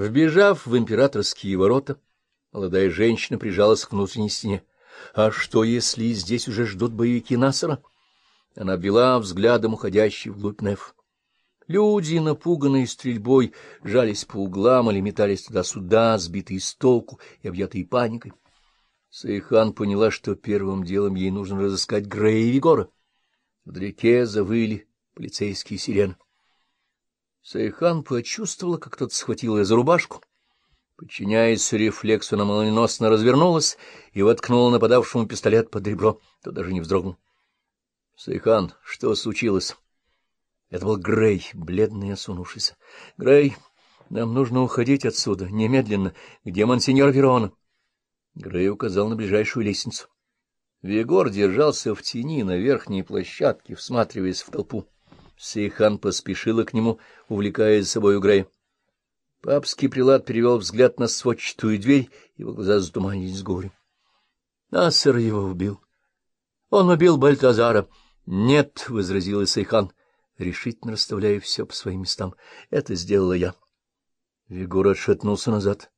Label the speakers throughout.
Speaker 1: Вбежав в императорские ворота, молодая женщина прижалась к внутренней стене. А что, если здесь уже ждут боевики Насара? Она обвела взглядом уходящий вглубь неф. Люди, напуганные стрельбой, жались по углам или метались туда-сюда, сбитые с толку и объятые паникой. Сайхан поняла, что первым делом ей нужно разыскать Грея и Вигора. Вдалеке завыли полицейские сирены. Сайхан почувствовала, как кто-то схватил ее за рубашку. Подчиняясь рефлексу, она молниеносно развернулась и воткнула нападавшему пистолет под ребро. Тот даже не вздрогнул. — Сайхан, что случилось? Это был Грей, бледный и осунувшийся. — Грей, нам нужно уходить отсюда, немедленно. Где монсеньор Верона? Грей указал на ближайшую лестницу. Вегор держался в тени на верхней площадке, всматриваясь в толпу. Сейхан поспешила к нему, увлекая за собой Грея. Папский прилад перевел взгляд на сводчатую дверь, его глаза затуманились горем. Насер его убил. Он убил Бальтазара. — Нет, — возразил Исайхан, решительно расставляя все по своим местам. — Это сделала я. Вигор отшатнулся назад.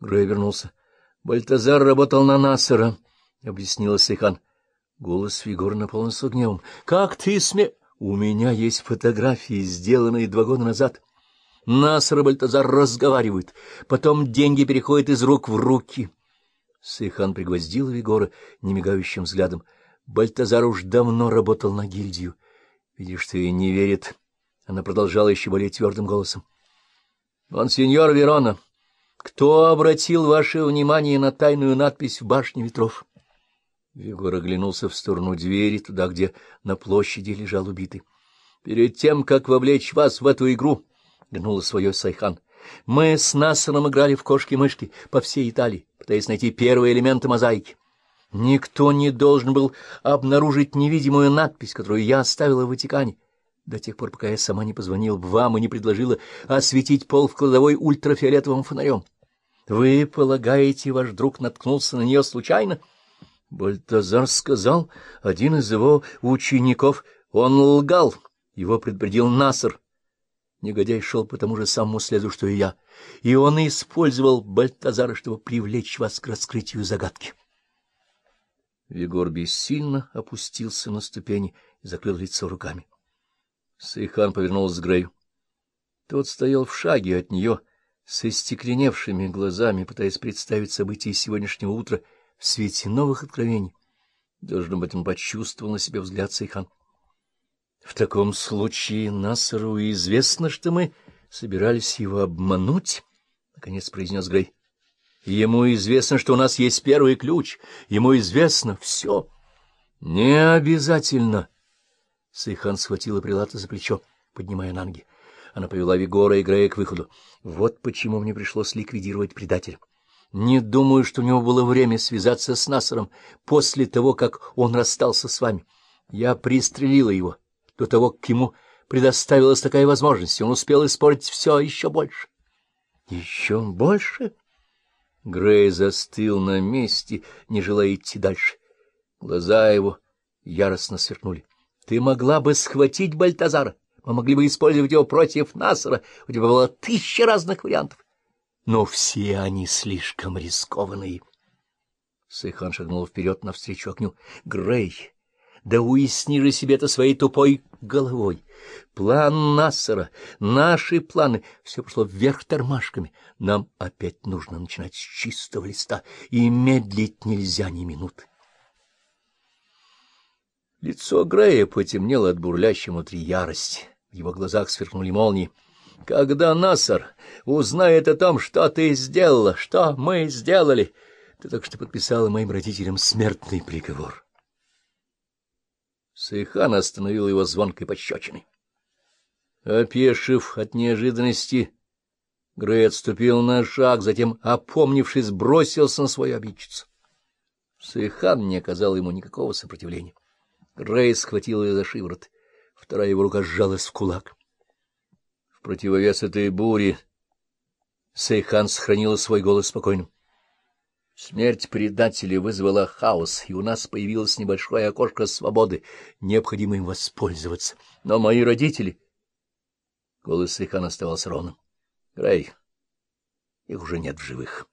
Speaker 1: Грей вернулся. — Бальтазар работал на Насера, — объяснил Исайхан. Голос Вигора наполнился гневом. — Как ты сме... У меня есть фотографии, сделанные два года назад. Насар и Бальтазар разговаривают, потом деньги переходят из рук в руки. Сейхан пригвоздил Вигора немигающим взглядом. Бальтазар уж давно работал на гильдию. Видишь, ей не верит. Она продолжала еще более твердым голосом. — Монсеньор Верона, кто обратил ваше внимание на тайную надпись в башне ветров? Вигор оглянулся в сторону двери, туда, где на площади лежал убитый. — Перед тем, как вовлечь вас в эту игру, — гнула свое Сайхан, — мы с Насаром играли в кошки-мышки по всей Италии, пытаясь найти первые элементы мозаики. Никто не должен был обнаружить невидимую надпись, которую я оставила в Ватикане, до тех пор, пока я сама не позвонила вам и не предложила осветить пол в кладовой ультрафиолетовым фонарем. Вы полагаете, ваш друг наткнулся на нее случайно? — Бальтазар сказал, один из его учеников, он лгал, его предупредил Наср. Негодяй шел по тому же самому следу, что и я, и он использовал Бальтазара, чтобы привлечь вас к раскрытию загадки. Егор бессильно опустился на ступени и закрыл лицо руками. Сейхан повернулся к Грею. Тот стоял в шаге от нее, со стекленевшими глазами, пытаясь представить события сегодняшнего утра — в свете новых откровений. Должно быть, он почувствовал на себе взгляд Сайхан. — В таком случае Насару известно, что мы собирались его обмануть, — наконец произнес Грей. — Ему известно, что у нас есть первый ключ. Ему известно все. — Не обязательно. Сайхан схватила прелата за плечо, поднимая на ноги. Она повела Вигора и Грея к выходу. Вот почему мне пришлось ликвидировать предателя. Не думаю, что у него было время связаться с Насаром после того, как он расстался с вами. Я пристрелила его до того, как ему предоставилась такая возможность. Он успел испортить все еще больше. — Еще больше? Грей застыл на месте, не желая идти дальше. Глаза его яростно сверкнули. — Ты могла бы схватить Бальтазара. Мы могли бы использовать его против Насара. У тебя было тысяча разных вариантов но все они слишком рискованные. Сейхан шагнул вперед навстречу огню. — Грей, да уясни же себе это своей тупой головой. План Нассера, наши планы — все пошло вверх тормашками. Нам опять нужно начинать с чистого листа, и медлить нельзя ни минуты. Лицо Грея потемнело от бурлящей внутри ярости. В его глазах сверкнули молнии. Когда Насар узнает о том, что ты сделала, что мы сделали, ты только что подписала моим родителям смертный приговор. Сайхан остановил его звонкой пощечиной. Опешив от неожиданности, Грей отступил на шаг, затем, опомнившись, бросился на свою обидчицу. Сайхан не оказал ему никакого сопротивления. Грей схватил ее за шиворот, вторая его рука сжалась в кулак. В противовес этой буре Сейхан сохранила свой голос спокойным. Смерть предателя вызвала хаос, и у нас появилось небольшое окошко свободы. Необходимо им воспользоваться. Но мои родители... Голос Сейхан оставался ровным. — Грей, их уже нет в живых.